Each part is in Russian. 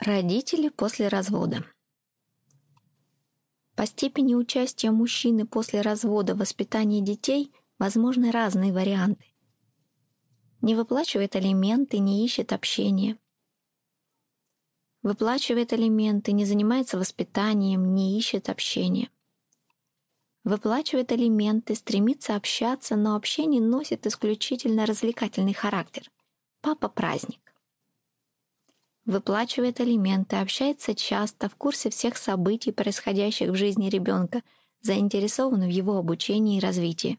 Родители после развода. По степени участия мужчины после развода в воспитании детей возможны разные варианты. Не выплачивает алименты, не ищет общения. Выплачивает алименты, не занимается воспитанием, не ищет общения. Выплачивает алименты, стремится общаться, но общение носит исключительно развлекательный характер. Папа – праздник выплачивает алименты, общается часто, в курсе всех событий, происходящих в жизни ребенка, заинтересован в его обучении и развитии.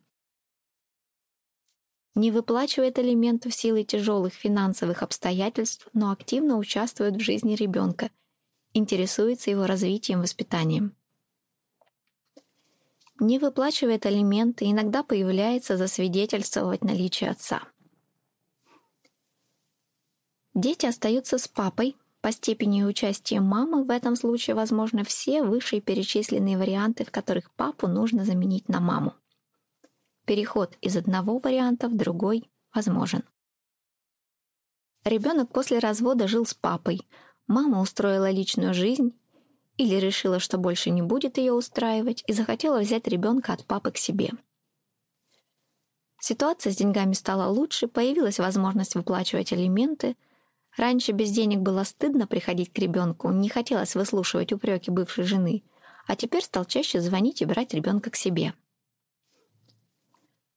Не выплачивает алименты в силы тяжелых финансовых обстоятельств, но активно участвует в жизни ребенка, интересуется его развитием, воспитанием. Не выплачивает алименты, иногда появляется засвидетельствовать наличие отца. Дети остаются с папой. По степени участия мамы в этом случае возможны все вышеперечисленные варианты, в которых папу нужно заменить на маму. Переход из одного варианта в другой возможен. Ребенок после развода жил с папой. Мама устроила личную жизнь или решила, что больше не будет ее устраивать и захотела взять ребенка от папы к себе. Ситуация с деньгами стала лучше, появилась возможность выплачивать алименты – Раньше без денег было стыдно приходить к ребенку, не хотелось выслушивать упреки бывшей жены, а теперь стал чаще звонить и брать ребенка к себе.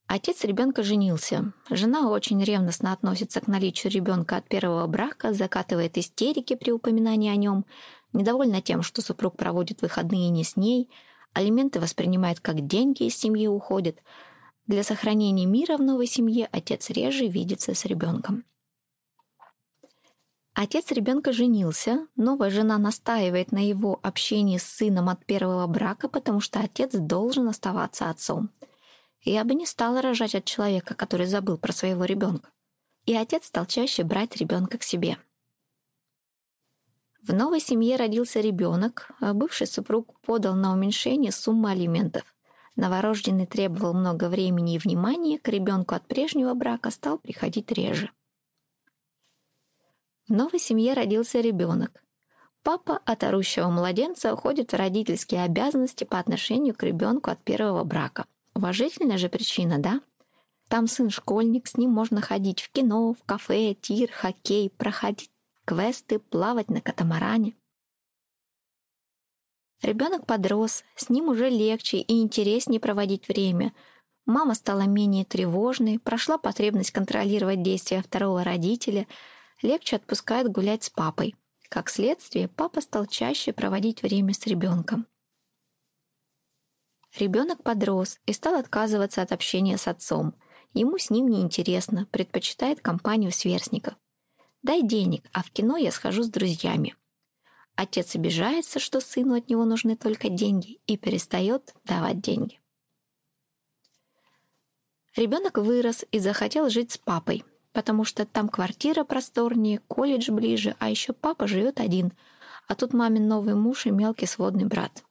Отец ребенка женился. Жена очень ревностно относится к наличию ребенка от первого брака, закатывает истерики при упоминании о нем, недовольна тем, что супруг проводит выходные не с ней, алименты воспринимает как деньги из семьи уходят. Для сохранения мира в новой семье отец реже видится с ребенком. Отец ребенка женился, новая жена настаивает на его общении с сыном от первого брака, потому что отец должен оставаться отцом. Я бы не стала рожать от человека, который забыл про своего ребенка. И отец стал чаще брать ребенка к себе. В новой семье родился ребенок, а бывший супруг подал на уменьшение суммы алиментов. Новорожденный требовал много времени и внимания, к ребенку от прежнего брака стал приходить реже. В новой семье родился ребенок. Папа от орущего младенца уходит в родительские обязанности по отношению к ребенку от первого брака. Уважительная же причина, да? Там сын школьник, с ним можно ходить в кино, в кафе, тир, хоккей, проходить квесты, плавать на катамаране. Ребенок подрос, с ним уже легче и интереснее проводить время. Мама стала менее тревожной, прошла потребность контролировать действия второго родителя – легче отпускает гулять с папой. Как следствие, папа стал чаще проводить время с ребенком. Ребенок подрос и стал отказываться от общения с отцом. Ему с ним неинтересно, предпочитает компанию сверстников. «Дай денег, а в кино я схожу с друзьями». Отец обижается, что сыну от него нужны только деньги, и перестает давать деньги. Ребенок вырос и захотел жить с папой, потому что там квартира просторнее, колледж ближе, а еще папа живет один, а тут мамин новый муж и мелкий сводный брат.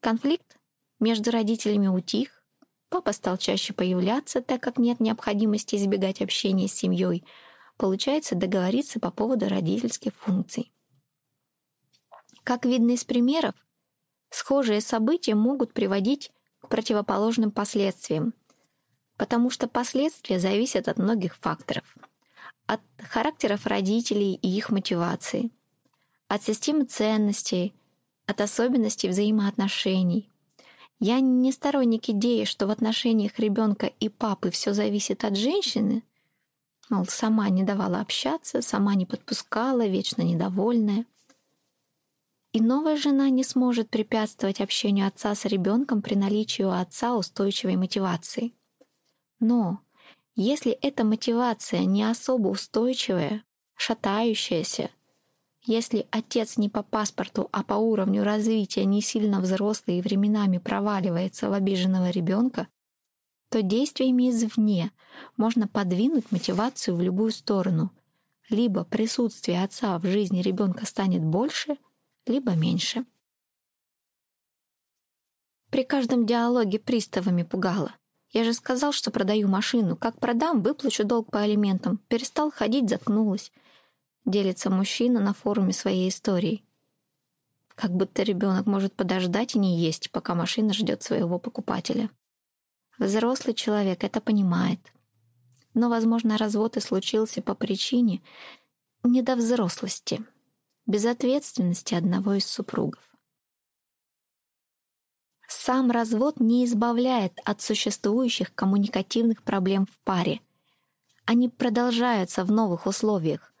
Конфликт между родителями утих, папа стал чаще появляться, так как нет необходимости избегать общения с семьей, получается договориться по поводу родительских функций. Как видно из примеров, схожие события могут приводить к противоположным последствиям – потому что последствия зависят от многих факторов. От характеров родителей и их мотивации, от системы ценностей, от особенностей взаимоотношений. Я не сторонник идеи, что в отношениях ребенка и папы все зависит от женщины, мол, сама не давала общаться, сама не подпускала, вечно недовольная. И новая жена не сможет препятствовать общению отца с ребенком при наличии у отца устойчивой мотивации – но если эта мотивация не особо устойчивая, шатающаяся, если отец не по паспорту, а по уровню развития не сильно взрослый и временами проваливается в обиженного ребенка, то действиями извне можно подвинуть мотивацию в любую сторону. Либо присутствие отца в жизни ребенка станет больше, либо меньше. При каждом диалоге приставами пугало — я же сказал, что продаю машину. Как продам, выплачу долг по алиментам. Перестал ходить, заткнулась. делится мужчина на форуме своей истории. Как будто ребенок может подождать и не есть, пока машина ждет своего покупателя. Взрослый человек это понимает. Но, возможно, развод и случился по причине недовзрослости, безответственности одного из супругов. Сам развод не избавляет от существующих коммуникативных проблем в паре. Они продолжаются в новых условиях.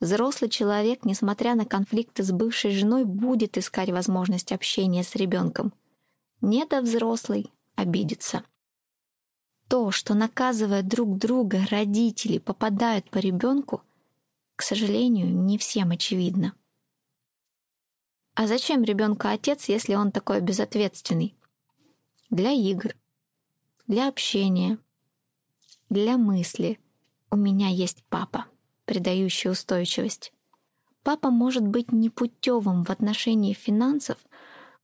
Взрослый человек, несмотря на конфликты с бывшей женой, будет искать возможность общения с ребенком. Недовзрослый обидится. То, что наказывая друг друга родители попадают по ребенку, к сожалению, не всем очевидно. А зачем ребенку отец, если он такой безответственный? Для игр, для общения, для мысли. У меня есть папа, придающий устойчивость. Папа может быть непутевым в отношении финансов,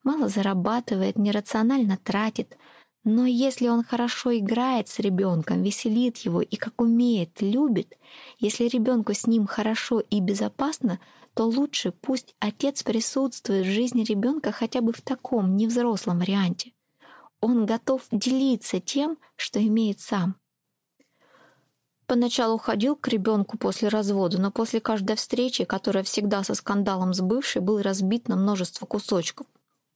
мало зарабатывает, нерационально тратит, но если он хорошо играет с ребенком, веселит его и как умеет, любит, если ребенку с ним хорошо и безопасно, то лучше пусть отец присутствует в жизни ребенка хотя бы в таком невзрослом варианте. Он готов делиться тем, что имеет сам. Поначалу ходил к ребенку после развода, но после каждой встречи, которая всегда со скандалом с бывшей, был разбит на множество кусочков.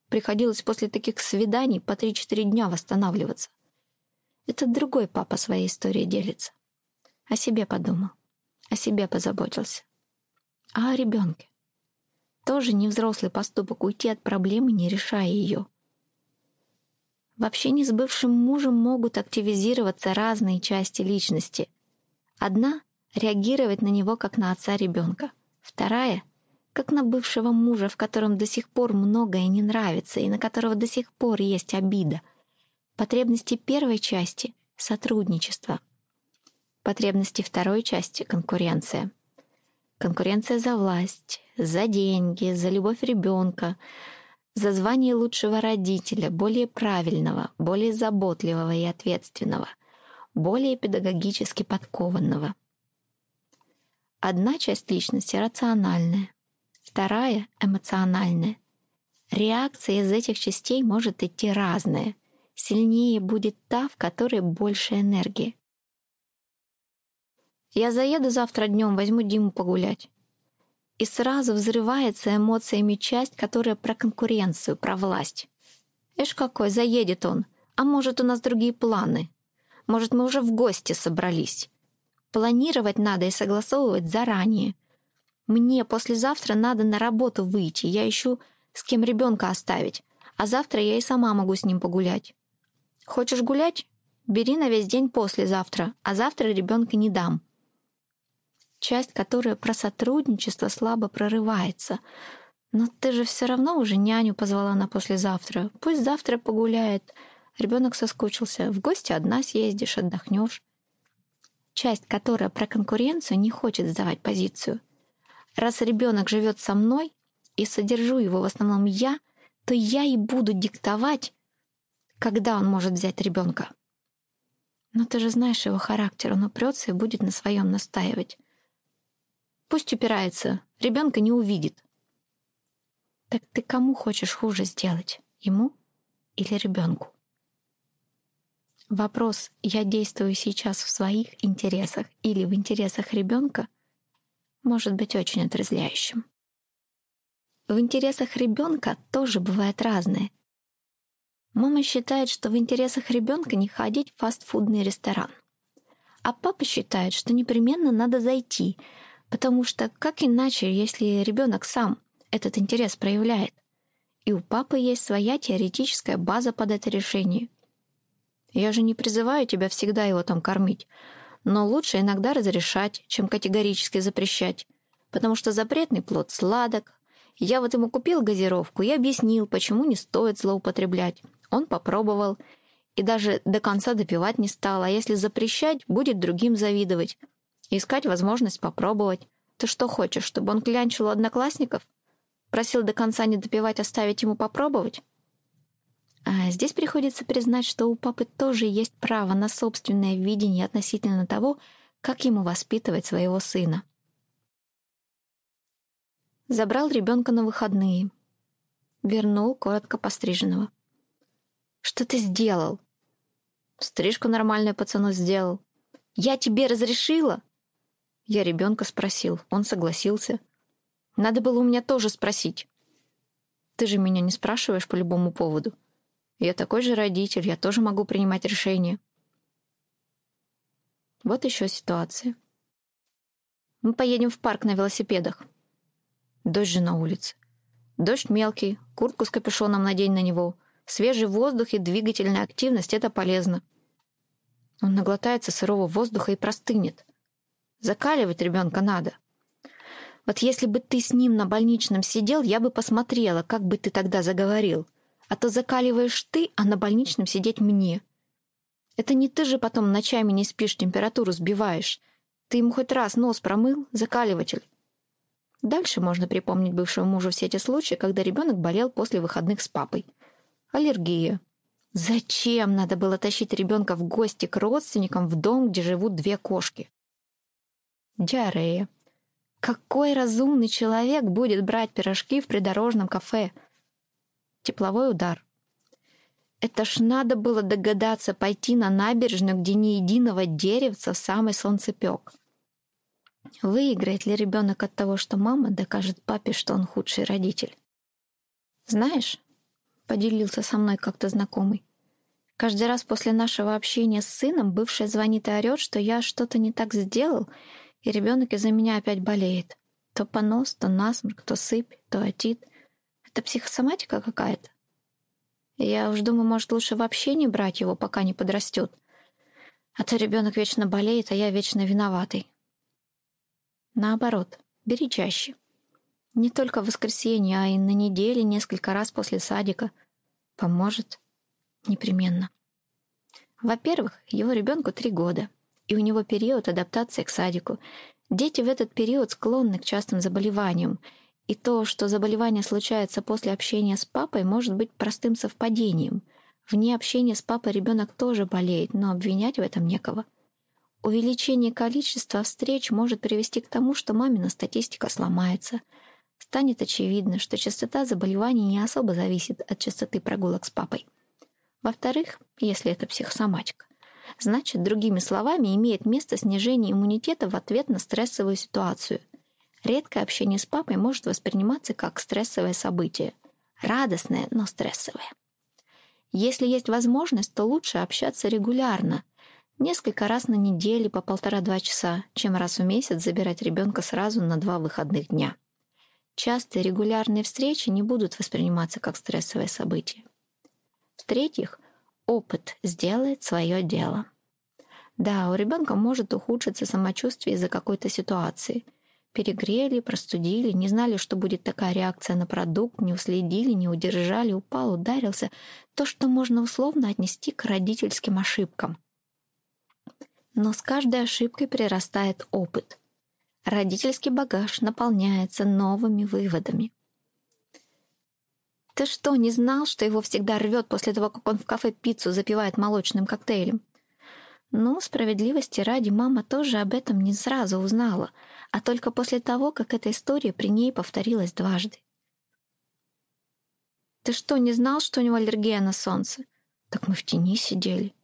Приходилось после таких свиданий по 3-4 дня восстанавливаться. Это другой папа своей историей делится. О себе подумал, о себе позаботился а о ребенке. Тоже невзрослый поступок уйти от проблемы, не решая ее. В общении с бывшим мужем могут активизироваться разные части личности. Одна — реагировать на него как на отца ребенка. Вторая — как на бывшего мужа, в котором до сих пор многое не нравится и на которого до сих пор есть обида. Потребности первой части — сотрудничество. Потребности второй части — конкуренция. Конкуренция за власть, за деньги, за любовь ребенка, за звание лучшего родителя, более правильного, более заботливого и ответственного, более педагогически подкованного. Одна часть личности рациональная, вторая — эмоциональная. Реакция из этих частей может идти разная. Сильнее будет та, в которой больше энергии. Я заеду завтра днем, возьму Диму погулять. И сразу взрывается эмоциями часть, которая про конкуренцию, про власть. Эш какой, заедет он. А может, у нас другие планы? Может, мы уже в гости собрались? Планировать надо и согласовывать заранее. Мне послезавтра надо на работу выйти, я ищу, с кем ребенка оставить. А завтра я и сама могу с ним погулять. Хочешь гулять? Бери на весь день послезавтра, а завтра ребенка не дам часть, которая про сотрудничество слабо прорывается. Но ты же все равно уже няню позвала на послезавтра. Пусть завтра погуляет. Ребенок соскучился. В гости одна съездишь, отдохнешь. Часть, которая про конкуренцию, не хочет сдавать позицию. Раз ребенок живет со мной и содержу его в основном я, то я и буду диктовать, когда он может взять ребенка. Но ты же знаешь его характер, он упрется и будет на своем настаивать. Пусть упирается, ребенка не увидит. Так ты кому хочешь хуже сделать? Ему или ребенку? Вопрос «я действую сейчас в своих интересах или в интересах ребенка» может быть очень отрезвляющим. В интересах ребенка тоже бывает разное. Мама считает, что в интересах ребенка не ходить в фастфудный ресторан. А папа считает, что непременно надо зайти, Потому что как иначе, если ребенок сам этот интерес проявляет? И у папы есть своя теоретическая база под это решение. Я же не призываю тебя всегда его там кормить, но лучше иногда разрешать, чем категорически запрещать, потому что запретный плод сладок. Я вот ему купил газировку и объяснил, почему не стоит злоупотреблять. Он попробовал и даже до конца допивать не стал, а если запрещать, будет другим завидовать искать возможность попробовать. Ты что хочешь, чтобы он клянчил у одноклассников? Просил до конца не допивать, оставить ему попробовать? А здесь приходится признать, что у папы тоже есть право на собственное видение относительно того, как ему воспитывать своего сына. Забрал ребенка на выходные. Вернул коротко постриженного. «Что ты сделал?» «Стрижку нормальную пацану сделал». «Я тебе разрешила?» Я ребенка спросил, он согласился. Надо было у меня тоже спросить. Ты же меня не спрашиваешь по любому поводу. Я такой же родитель, я тоже могу принимать решения. Вот еще ситуация. Мы поедем в парк на велосипедах. Дождь же на улице. Дождь мелкий, куртку с капюшоном надень на него. Свежий воздух и двигательная активность — это полезно. Он наглотается сырого воздуха и простынет. Закаливать ребенка надо. Вот если бы ты с ним на больничном сидел, я бы посмотрела, как бы ты тогда заговорил. А то закаливаешь ты, а на больничном сидеть мне. Это не ты же потом ночами не спишь, температуру сбиваешь. Ты ему хоть раз нос промыл, закаливатель. Дальше можно припомнить бывшего мужа все эти случаи, когда ребенок болел после выходных с папой. Аллергия. Зачем надо было тащить ребенка в гости к родственникам в дом, где живут две кошки? Диарея. Какой разумный человек будет брать пирожки в придорожном кафе? Тепловой удар. Это ж надо было догадаться пойти на набережную, где ни единого деревца в самый солнцепек. Выиграет ли ребенок от того, что мама докажет папе, что он худший родитель? Знаешь, поделился со мной как-то знакомый, каждый раз после нашего общения с сыном бывшая звонит и орет, что я что-то не так сделал, и ребенок из-за меня опять болеет. То понос, то насморк, то сыпь, то отит. Это психосоматика какая-то. Я уж думаю, может, лучше вообще не брать его, пока не подрастет. А то ребенок вечно болеет, а я вечно виноватый. Наоборот, бери чаще. Не только в воскресенье, а и на неделе несколько раз после садика. Поможет непременно. Во-первых, его ребенку три года и у него период адаптации к садику. Дети в этот период склонны к частым заболеваниям, и то, что заболевание случается после общения с папой, может быть простым совпадением. Вне общения с папой ребенок тоже болеет, но обвинять в этом некого. Увеличение количества встреч может привести к тому, что мамина статистика сломается. Станет очевидно, что частота заболеваний не особо зависит от частоты прогулок с папой. Во-вторых, если это психосоматика, Значит, другими словами, имеет место снижение иммунитета в ответ на стрессовую ситуацию. Редкое общение с папой может восприниматься как стрессовое событие. Радостное, но стрессовое. Если есть возможность, то лучше общаться регулярно, несколько раз на неделю по полтора-два часа, чем раз в месяц забирать ребенка сразу на два выходных дня. Частые регулярные встречи не будут восприниматься как стрессовое событие. В-третьих, опыт сделает свое дело. Да, у ребенка может ухудшиться самочувствие из-за какой-то ситуации. Перегрели, простудили, не знали, что будет такая реакция на продукт, не уследили, не удержали, упал, ударился. То, что можно условно отнести к родительским ошибкам. Но с каждой ошибкой прирастает опыт. Родительский багаж наполняется новыми выводами. Ты что, не знал, что его всегда рвет после того, как он в кафе пиццу запивает молочным коктейлем? Ну, справедливости ради, мама тоже об этом не сразу узнала, а только после того, как эта история при ней повторилась дважды. Ты что, не знал, что у него аллергия на солнце? Так мы в тени сидели.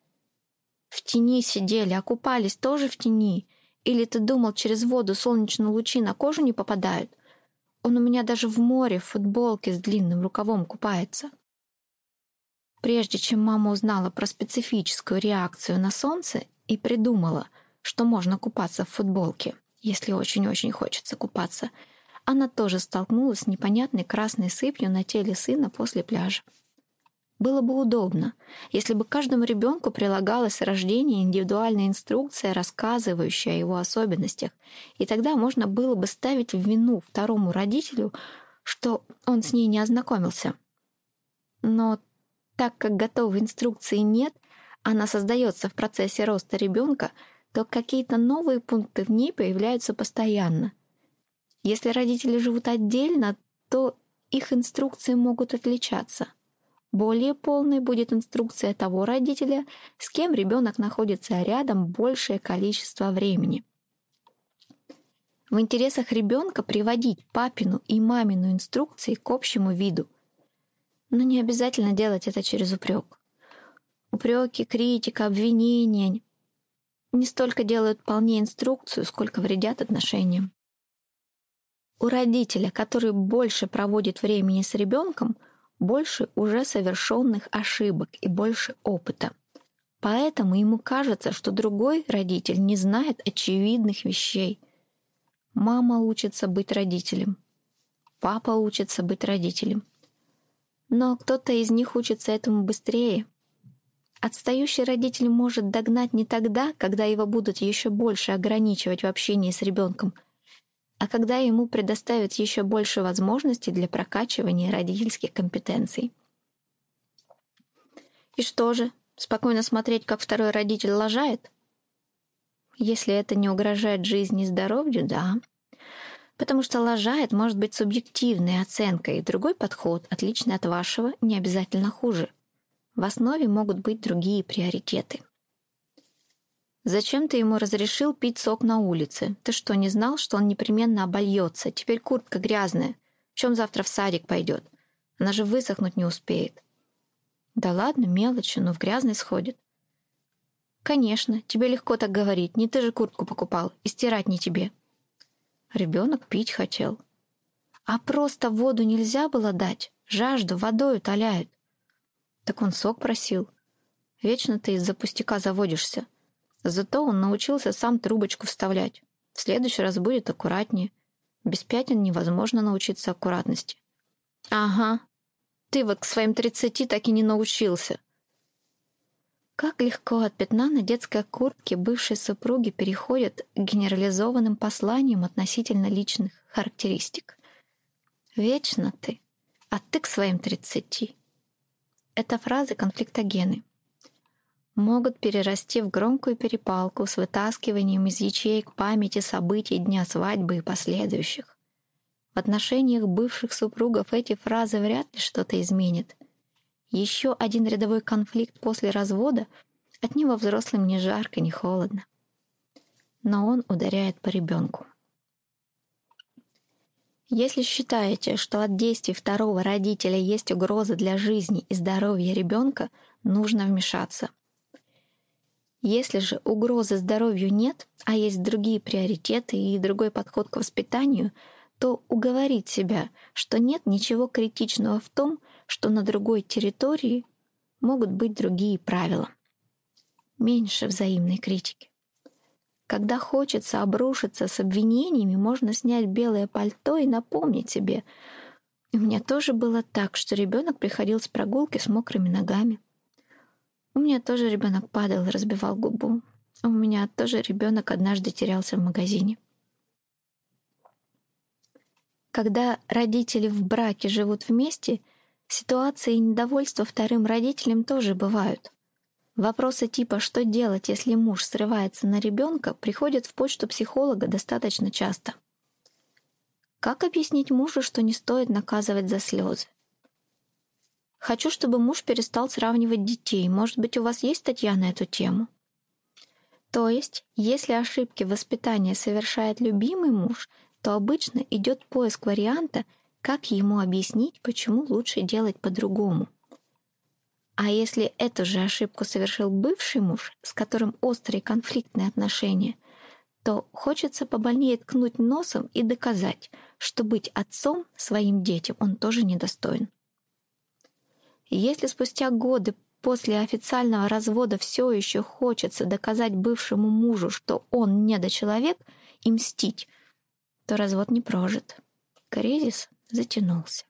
В тени сидели, а купались тоже в тени. Или ты думал, через воду солнечные лучи на кожу не попадают? Он у меня даже в море в футболке с длинным рукавом купается. Прежде чем мама узнала про специфическую реакцию на солнце и придумала, что можно купаться в футболке, если очень-очень хочется купаться, она тоже столкнулась с непонятной красной сыпью на теле сына после пляжа. Было бы удобно, если бы каждому ребенку прилагалась с рождения индивидуальная инструкция, рассказывающая о его особенностях, и тогда можно было бы ставить в вину второму родителю, что он с ней не ознакомился. Но так как готовой инструкции нет, она создается в процессе роста ребенка, то какие-то новые пункты в ней появляются постоянно. Если родители живут отдельно, то их инструкции могут отличаться — более полной будет инструкция того родителя, с кем ребенок находится рядом большее количество времени. В интересах ребенка приводить папину и мамину инструкции к общему виду. Но не обязательно делать это через упрек. Упреки, критика, обвинения не столько делают полнее инструкцию, сколько вредят отношениям. У родителя, который больше проводит времени с ребенком, больше уже совершенных ошибок и больше опыта. Поэтому ему кажется, что другой родитель не знает очевидных вещей. Мама учится быть родителем. Папа учится быть родителем. Но кто-то из них учится этому быстрее. Отстающий родитель может догнать не тогда, когда его будут еще больше ограничивать в общении с ребенком, а когда ему предоставят еще больше возможностей для прокачивания родительских компетенций. И что же, Спокойно смотреть, как второй родитель лажает? Если это не угрожает жизни и здоровью, да. Потому что лажает может быть субъективной оценкой, и другой подход, отличный от вашего, не обязательно хуже. В основе могут быть другие приоритеты. «Зачем ты ему разрешил пить сок на улице? Ты что, не знал, что он непременно обольется? Теперь куртка грязная. В чем завтра в садик пойдет? Она же высохнуть не успеет». Да ладно, мелочи, но в грязный сходит. Конечно, тебе легко так говорить, не ты же куртку покупал, и стирать не тебе. Ребенок пить хотел. А просто воду нельзя было дать, жажду водой утоляют. Так он сок просил. Вечно ты из-за пустяка заводишься. Зато он научился сам трубочку вставлять. В следующий раз будет аккуратнее. Без пятен невозможно научиться аккуратности. Ага, ты вот к своим тридцати так и не научился. Как легко от пятна на детской куртке бывшей супруги переходят к генерализованным посланиям относительно личных характеристик. Вечно ты, а ты к своим тридцати. Это фразы конфликтогены. Могут перерасти в громкую перепалку с вытаскиванием из ячеек памяти событий дня свадьбы и последующих. В отношениях бывших супругов эти фразы вряд ли что-то изменят. Еще один рядовой конфликт после развода от него взрослым ни жарко, ни холодно. Но он ударяет по ребенку. Если считаете, что от действий второго родителя есть угроза для жизни и здоровья ребенка, нужно вмешаться. Если же угрозы здоровью нет, а есть другие приоритеты и другой подход к воспитанию – то уговорить себя, что нет ничего критичного в том, что на другой территории могут быть другие правила. Меньше взаимной критики. Когда хочется обрушиться с обвинениями, можно снять белое пальто и напомнить себе. У меня тоже было так, что ребенок приходил с прогулки с мокрыми ногами. У меня тоже ребенок падал и разбивал губу. У меня тоже ребенок однажды терялся в магазине. Когда родители в браке живут вместе, ситуации недовольства вторым родителям тоже бывают. Вопросы типа «что делать, если муж срывается на ребенка» приходят в почту психолога достаточно часто. Как объяснить мужу, что не стоит наказывать за слезы? Хочу, чтобы муж перестал сравнивать детей. Может быть, у вас есть статья на эту тему? То есть, если ошибки воспитания совершает любимый муж, то обычно идет поиск варианта, как ему объяснить, почему лучше делать по-другому. А если эту же ошибку совершил бывший муж, с которым острые конфликтные отношения, то хочется побольнее ткнуть носом и доказать, что быть отцом своим детям он тоже недостоин. Если спустя годы после официального развода все еще хочется доказать бывшему мужу, что он недочеловек, и мстить, то развод не прожит. Кризис затянулся.